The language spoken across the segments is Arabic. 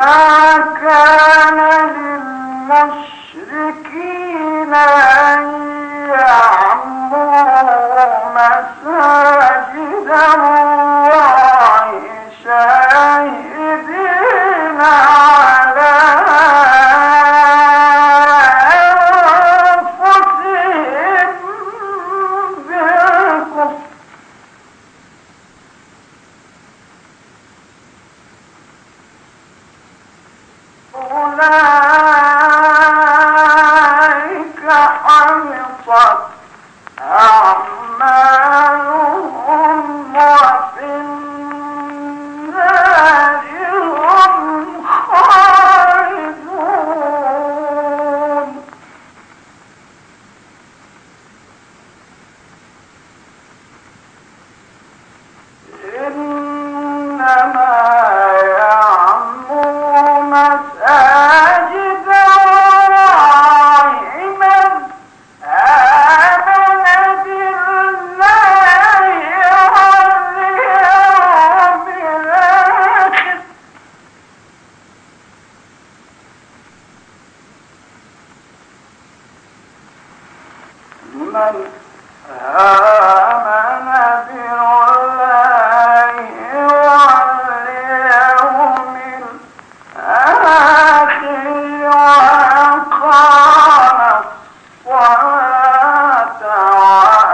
ما كان للمشركين أن يعمروا مساجد الله أولئك حبطت أعمالهم لمن آمن بالله واليوم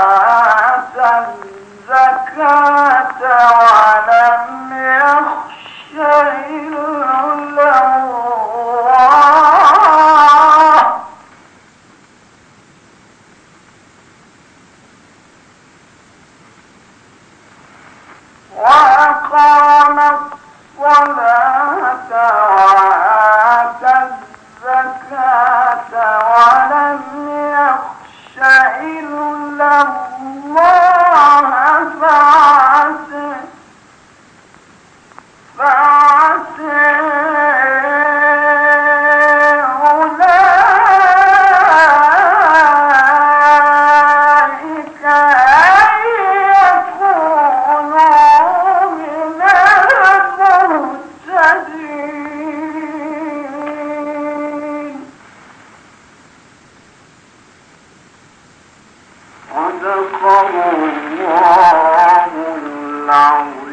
الصلاة الزكاة ولم 사람 صدق الله العظيم.